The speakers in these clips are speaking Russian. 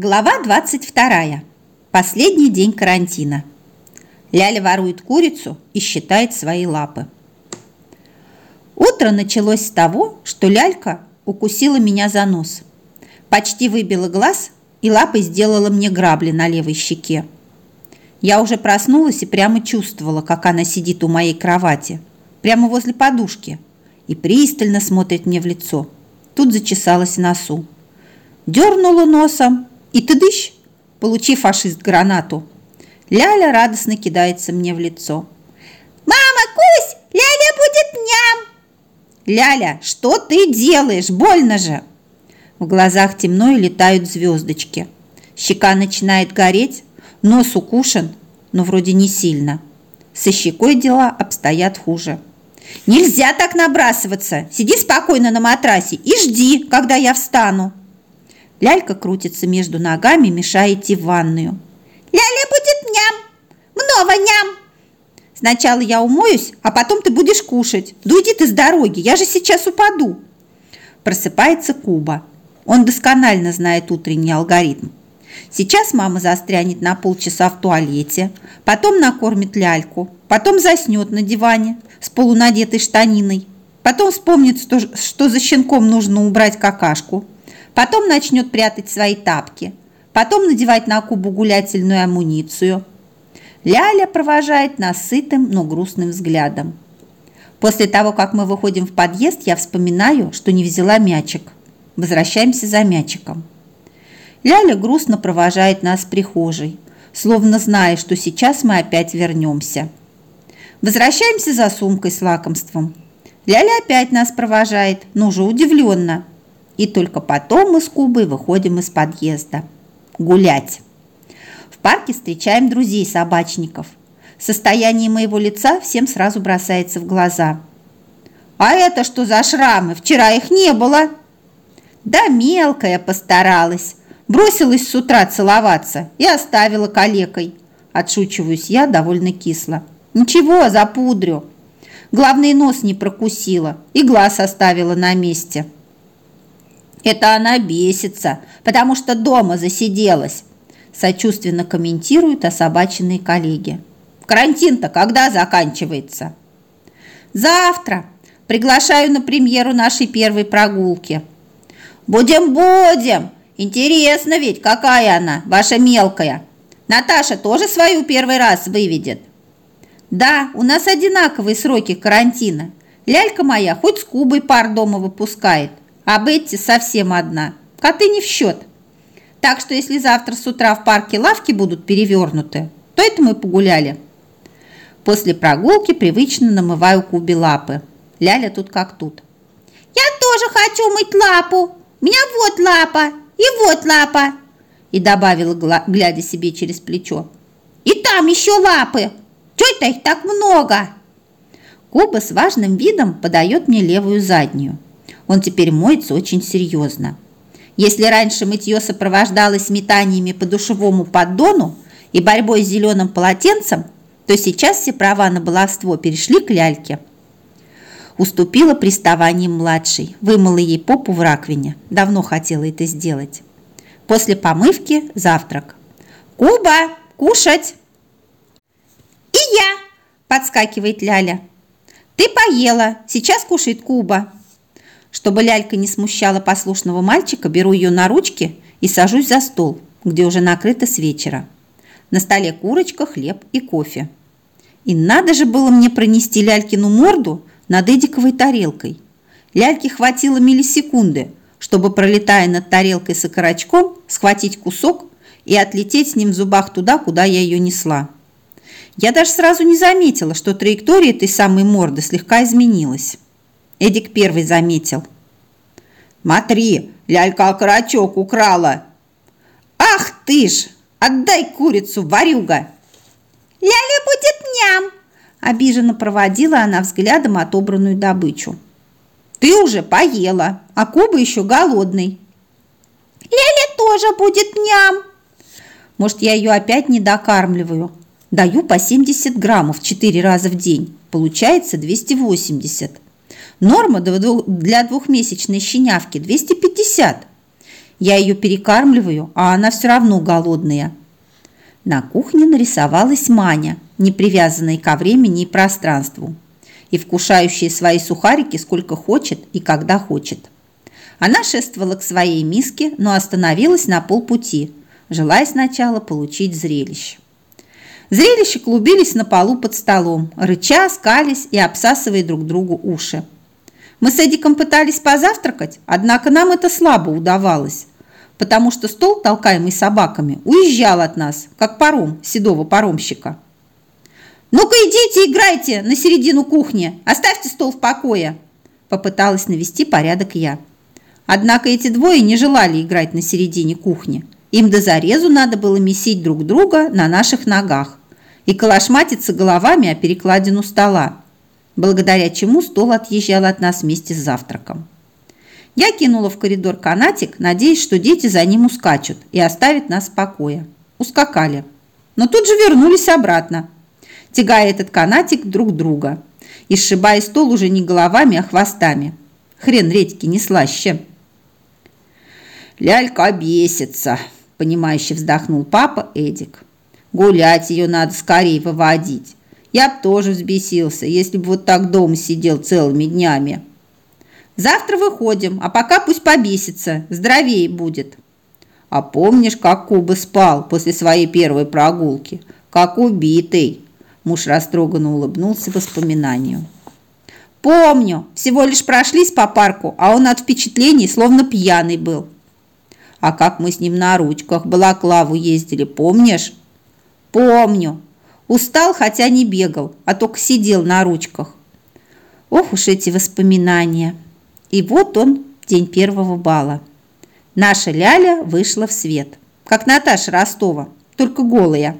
Глава 22. Последний день карантина. Ляля ворует курицу и считает свои лапы. Утро началось с того, что лялька укусила меня за нос. Почти выбила глаз и лапой сделала мне грабли на левой щеке. Я уже проснулась и прямо чувствовала, как она сидит у моей кровати, прямо возле подушки, и пристально смотрит мне в лицо. Тут зачесалась носу. Дернула носом и ты дыщ, получи фашист гранату. Ляля радостно кидается мне в лицо. «Мама, Кусь, Ляля будет ням!» «Ляля, что ты делаешь? Больно же!» В глазах темно и летают звездочки. Щека начинает гореть, нос укушен, но вроде не сильно. Со щекой дела обстоят хуже. «Нельзя так набрасываться! Сиди спокойно на матрасе и жди, когда я встану!» Лялька крутится между ногами, мешая идти в ванную. «Ляля будет ням! Много ням!» «Сначала я умоюсь, а потом ты будешь кушать. Дуйди ты с дороги, я же сейчас упаду!» Просыпается Куба. Он досконально знает утренний алгоритм. Сейчас мама застрянет на полчаса в туалете, потом накормит ляльку, потом заснет на диване с полунадетой штаниной, потом вспомнит, что за щенком нужно убрать какашку – потом начнет прятать свои тапки, потом надевать на Кубу гулятельную амуницию. Ляля провожает нас сытым, но грустным взглядом. После того, как мы выходим в подъезд, я вспоминаю, что не взяла мячик. Возвращаемся за мячиком. Ляля грустно провожает нас в прихожей, словно зная, что сейчас мы опять вернемся. Возвращаемся за сумкой с лакомством. Ляля опять нас провожает, но уже удивленно – и только потом мы с Кубой выходим из подъезда. Гулять. В парке встречаем друзей-собачников. Состояние моего лица всем сразу бросается в глаза. «А это что за шрамы? Вчера их не было!» «Да мелкая постаралась. Бросилась с утра целоваться и оставила калекой». Отшучиваюсь я довольно кисло. «Ничего, запудрю. Главное, нос не прокусила и глаз оставила на месте». Это она бесится, потому что дома засиделась, сочувственно комментируют особаченные коллеги. Карантин-то когда заканчивается? Завтра. Приглашаю на премьеру нашей первой прогулки. Будем-будем. Интересно ведь, какая она, ваша мелкая. Наташа тоже свою первый раз выведет. Да, у нас одинаковые сроки карантина. Лялька моя хоть с Кубой пар дома выпускает – а Бетти совсем одна. Коты не в счет. Так что если завтра с утра в парке лавки будут перевернуты, то это мы погуляли. После прогулки привычно намываю Кубе лапы. Ляля тут как тут. Я тоже хочу мыть лапу. У меня вот лапа и вот лапа. И добавила, глядя себе через плечо. И там еще лапы. Чего это их так много? Куба с важным видом подает мне левую заднюю. Он теперь моется очень серьезно. Если раньше мытье сопровождалось метаниями по душевому поддону и борьбой с зеленым полотенцем, то сейчас все права на баловство перешли к ляльке. Уступила приставанием младшей, вымыла ей попу в раковине. Давно хотела это сделать. После помывки завтрак. «Куба, кушать!» «И я!» – подскакивает Ляля. «Ты поела, сейчас кушает Куба!» Чтобы лялька не смущала послушного мальчика, беру ее на ручки и сажусь за стол, где уже накрыто с вечера. На столе курочка, хлеб и кофе. И надо же было мне пронести лялькину морду над эдиковой тарелкой. Ляльке хватило миллисекунды, чтобы, пролетая над тарелкой с окорочком, схватить кусок и отлететь с ним в зубах туда, куда я ее несла. Я даже сразу не заметила, что траектория этой самой морды слегка изменилась. Эдик первый заметил. «Смотри, лялька окорочок украла!» «Ах ты ж! Отдай курицу, варюга!» «Ляля будет ням!» Обиженно проводила она взглядом отобранную добычу. «Ты уже поела, а Куба еще голодный». «Ляля тоже будет ням!» «Может, я ее опять не докармливаю?» Даю по 70 граммов 4 раза в день. Получается 280. Норма для двухмесячной щенявки 250. Я ее перекармливаю, а она все равно голодная. На кухне нарисовалась Маня, не привязанная ко времени и пространству, и вкушающая свои сухарики сколько хочет и когда хочет. Она шествовала к своей миске, но остановилась на полпути, желая сначала получить зрелище. Зрелища клубились на полу под столом, рыча, скались и обсасывая друг другу уши. Мы с Эдиком пытались позавтракать, однако нам это слабо удавалось, потому что стол, толкаемый собаками, уезжал от нас, как паром седого паромщика. «Ну-ка идите играйте на середину кухни, оставьте стол в покое!» Попыталась навести порядок я. Однако эти двое не желали играть на середине кухни. Им до зарезу надо было месить друг друга на наших ногах и калашматиться головами о перекладину стола, благодаря чему стол отъезжал от нас вместе с завтраком. Я кинула в коридор канатик, надеясь, что дети за ним ускачут и оставят нас в покое. Ускакали. Но тут же вернулись обратно, тягая этот канатик друг друга и сшибая стол уже не головами, а хвостами. Хрен редьки не слаще. «Лялька бесится», – понимающе вздохнул папа Эдик. «Гулять ее надо скорее выводить. Я б тоже взбесился, если бы вот так дома сидел целыми днями». «Завтра выходим, а пока пусть побесится, здоровее будет». «А помнишь, как Куба спал после своей первой прогулки? Как убитый!» Муж растроганно улыбнулся воспоминанию. «Помню, всего лишь прошлись по парку, а он от впечатлений словно пьяный был». А как мы с ним на ручках балаклаву ездили, помнишь? Помню. Устал, хотя не бегал, а только сидел на ручках. Ох уж эти воспоминания. И вот он, день первого бала. Наша Ляля вышла в свет, как Наташа Ростова, только голая.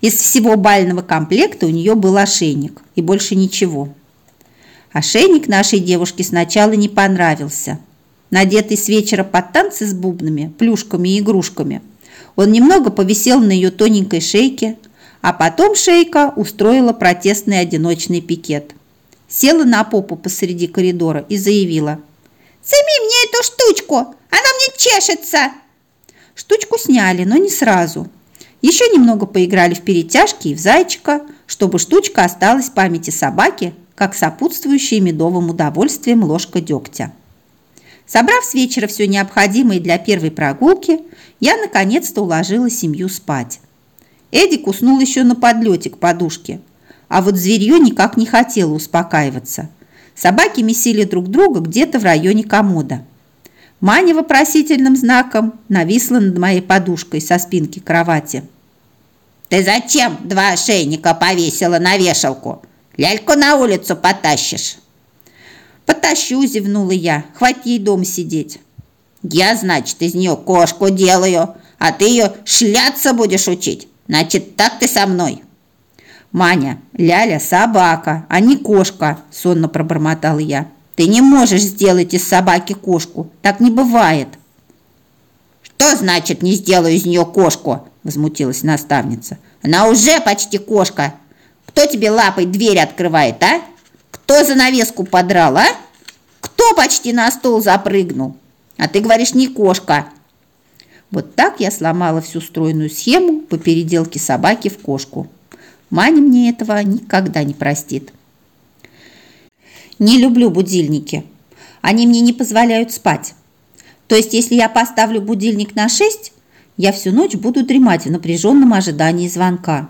Из всего бального комплекта у нее был ошейник и больше ничего. Ошейник нашей девушке сначала не понравился – надетый с вечера под танцы с бубнами, плюшками и игрушками. Он немного повисел на ее тоненькой шейке, а потом шейка устроила протестный одиночный пикет. Села на попу посреди коридора и заявила. «Сними мне эту штучку, она мне чешется!» Штучку сняли, но не сразу. Еще немного поиграли в перетяжки и в зайчика, чтобы штучка осталась в памяти собаки, как сопутствующая медовым удовольствием ложка дегтя. Собрав с вечера все необходимое для первой прогулки, я наконец-то уложила семью спать. Эдик уснул еще на подлете к подушке, а вот зверье никак не хотело успокаиваться. Собаки месили друг друга где-то в районе комода. Маня вопросительным знаком нависла над моей подушкой со спинки кровати. «Ты зачем два ошейника повесила на вешалку? Ляльку на улицу потащишь?» «Потащу», – зевнула я. «Хватит ей дом сидеть». «Я, значит, из нее кошку делаю, а ты ее шляться будешь учить. Значит, так ты со мной». «Маня, Ляля – собака, а не кошка», – сонно пробормотала я. «Ты не можешь сделать из собаки кошку. Так не бывает». «Что значит не сделаю из нее кошку?» – возмутилась наставница. «Она уже почти кошка. Кто тебе лапой дверь открывает, а?» Кто занавеску подрал, а? Кто почти на стол запрыгнул? А ты говоришь, не кошка. Вот так я сломала всю стройную схему по переделке собаки в кошку. Маня мне этого никогда не простит. Не люблю будильники. Они мне не позволяют спать. То есть, если я поставлю будильник на 6, я всю ночь буду дремать в напряженном ожидании звонка.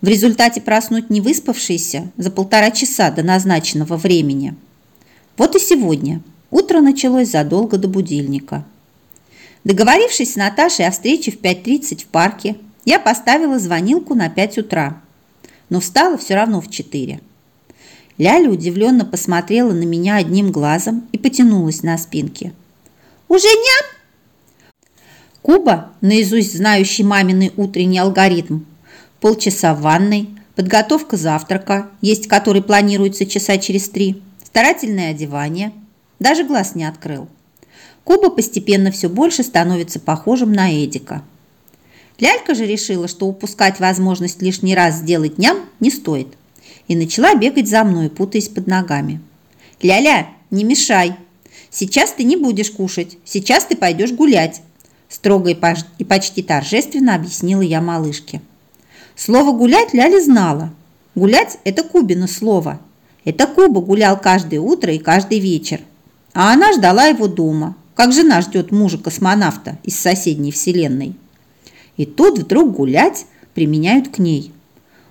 В результате проснуть не выспавшийся за полтора часа до назначенного времени. Вот и сегодня. Утро началось задолго до будильника. Договорившись с Наташей о встрече в 5.30 в парке, я поставила звонилку на 5 утра, но встала все равно в 4. Ляля удивленно посмотрела на меня одним глазом и потянулась на спинке. «Уже ням?» Куба, наизусть знающий маминый утренний алгоритм, полчаса в ванной, подготовка завтрака, есть который планируется часа через три, старательное одевание. Даже глаз не открыл. Куба постепенно все больше становится похожим на Эдика. Лялька же решила, что упускать возможность лишний раз сделать ням не стоит. И начала бегать за мной, путаясь под ногами. «Ля-ля, не мешай! Сейчас ты не будешь кушать, сейчас ты пойдешь гулять, строго и почти торжественно объяснила я малышке. Слово «гулять» Ляля знала. Гулять – это Кубина слово. Это Куба гулял каждое утро и каждый вечер. А она ждала его дома, как жена ждет мужа-космонавта из соседней вселенной. И тут вдруг гулять применяют к ней.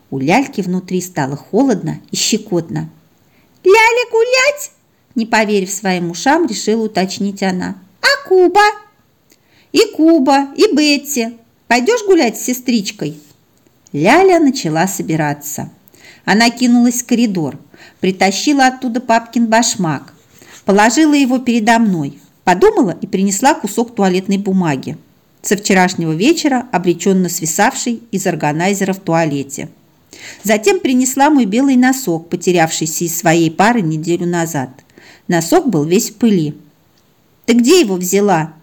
У ляльки внутри стало холодно и щекотно. «Ляля гулять?» Не поверив своим ушам, решила уточнить она. «А Куба?» «И Куба, и Бетти. Пойдешь гулять с сестричкой?» Ляля начала собираться. Она кинулась в коридор, притащила оттуда папкин башмак, положила его передо мной, подумала и принесла кусок туалетной бумаги, со вчерашнего вечера обреченно свисавший из органайзера в туалете. Затем принесла мой белый носок, потерявшийся из своей пары неделю назад. Носок был весь в пыли. «Ты где его взяла?»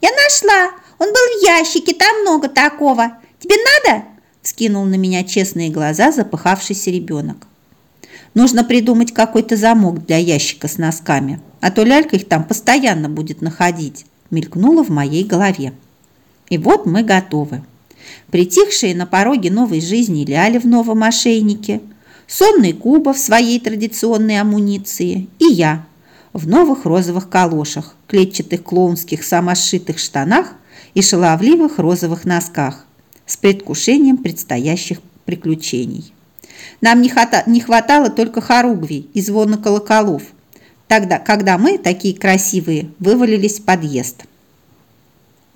«Я нашла! Он был в ящике, там много такого. Тебе надо?» Скинул на меня честные глаза запыхавшийся ребенок. Нужно придумать какой-то замок для ящика с носками, а то лялька их там постоянно будет находить, мелькнуло в моей голове. И вот мы готовы. Притихшие на пороге новой жизни ляли в новом ошейнике, сонный Куба в своей традиционной амуниции и я в новых розовых калошах, клетчатых клоунских самошитых штанах и шаловливых розовых носках с предвкушением предстоящих приключений. Нам не, хата, не хватало только хоругвий и звона колоколов, тогда, когда мы, такие красивые, вывалились в подъезд.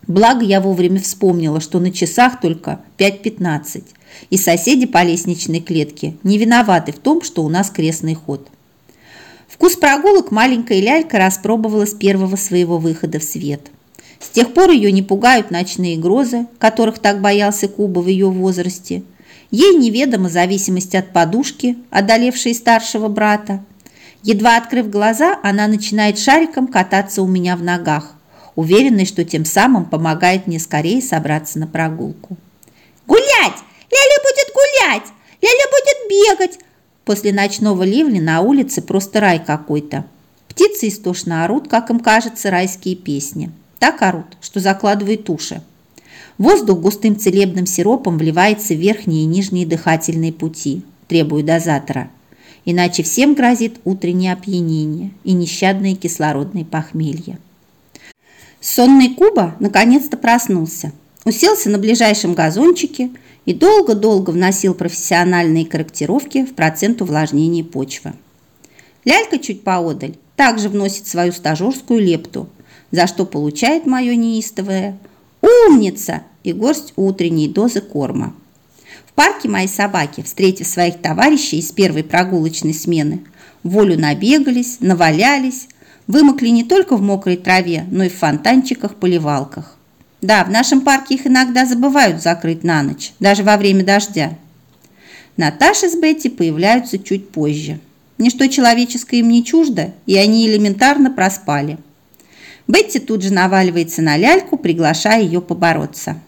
Благо я вовремя вспомнила, что на часах только 5.15, и соседи по лестничной клетке не виноваты в том, что у нас крестный ход. Вкус прогулок маленькая лялька распробовала с первого своего выхода в свет – с тех пор ее не пугают ночные грозы, которых так боялся Куба в ее возрасте. Ей неведома зависимость от подушки, одолевшей старшего брата. Едва открыв глаза, она начинает шариком кататься у меня в ногах, уверенной, что тем самым помогает мне скорее собраться на прогулку. «Гулять! Ляля будет гулять! Ляля будет бегать!» После ночного ливня на улице просто рай какой-то. Птицы истошно орут, как им кажется, райские песни. Так орут, что закладывает уши. Воздух густым целебным сиропом вливается в верхние и нижние дыхательные пути, требуя дозатора. Иначе всем грозит утреннее опьянение и нещадное кислородное похмелье. Сонный Куба наконец-то проснулся, уселся на ближайшем газончике и долго-долго вносил профессиональные корректировки в процент увлажнения почвы. Лялька чуть поодаль также вносит свою стажерскую лепту – за что получает мое неистовое «Умница!» и горсть утренней дозы корма. В парке мои собаки, встретив своих товарищей из первой прогулочной смены, волю набегались, навалялись, вымокли не только в мокрой траве, но и в фонтанчиках-поливалках. Да, в нашем парке их иногда забывают закрыть на ночь, даже во время дождя. Наташа с Бетти появляются чуть позже. Ничто человеческое им не чуждо, и они элементарно проспали – Бетти тут же наваливается на ляльку, приглашая ее побороться.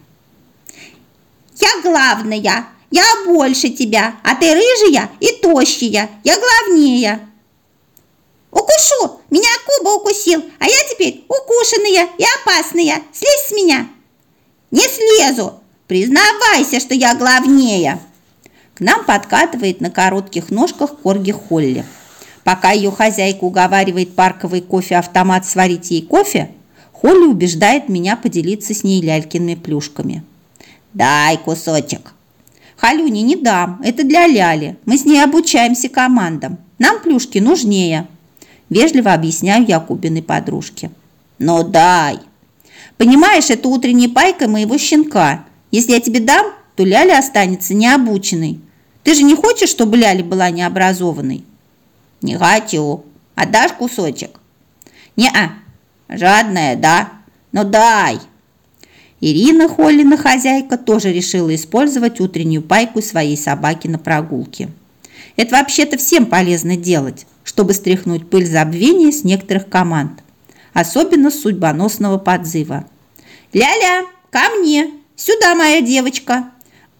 «Я главная! Я больше тебя! А ты рыжая и тощая! Я главнее!» «Укушу! Меня Куба укусил, а я теперь укушенная и опасная! Слезь с меня!» «Не слезу! Признавайся, что я главнее!» К нам подкатывает на коротких ножках Корги Холли. Пока ее хозяйка уговаривает парковый кофе-автомат сварить ей кофе, Холли убеждает меня поделиться с ней лялькиными плюшками. «Дай кусочек!» «Халюни, не дам, это для Ляли. Мы с ней обучаемся командам. Нам плюшки нужнее», – вежливо объясняю я Кубиной подружке. «Ну дай!» «Понимаешь, это утренняя пайка моего щенка. Если я тебе дам, то Ляля останется необученной. Ты же не хочешь, чтобы Ляля была необразованной?» «Не хочу. Отдашь кусочек?» «Не-а. Жадная, да? Ну дай!» Ирина Холлина, хозяйка, тоже решила использовать утреннюю пайку своей собаки на прогулке. Это вообще-то всем полезно делать, чтобы стряхнуть пыль забвения с некоторых команд, особенно с судьбоносного подзыва. «Ля-ля, ко мне! Сюда, моя девочка!»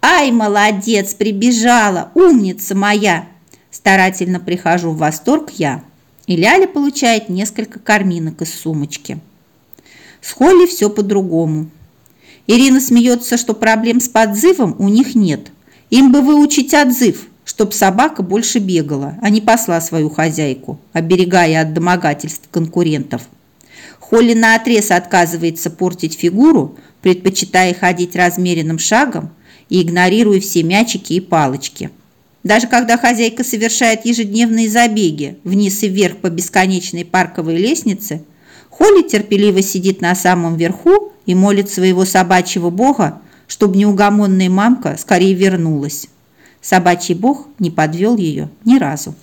«Ай, молодец, прибежала, умница моя!» Старательно прихожу в восторг я. И Ляля получает несколько карминок из сумочки. С Холли все по-другому. Ирина смеется, что проблем с подзывом у них нет. Им бы выучить отзыв, чтоб собака больше бегала, а не посла свою хозяйку, оберегая от домогательств конкурентов. Холли наотрез отказывается портить фигуру, предпочитая ходить размеренным шагом и игнорируя все мячики и палочки. Даже когда хозяйка совершает ежедневные забеги вниз и вверх по бесконечной парковой лестнице, Холли терпеливо сидит на самом верху и молит своего собачьего бога, чтобы неугомонная мамка скорее вернулась. Собачий бог не подвел ее ни разу.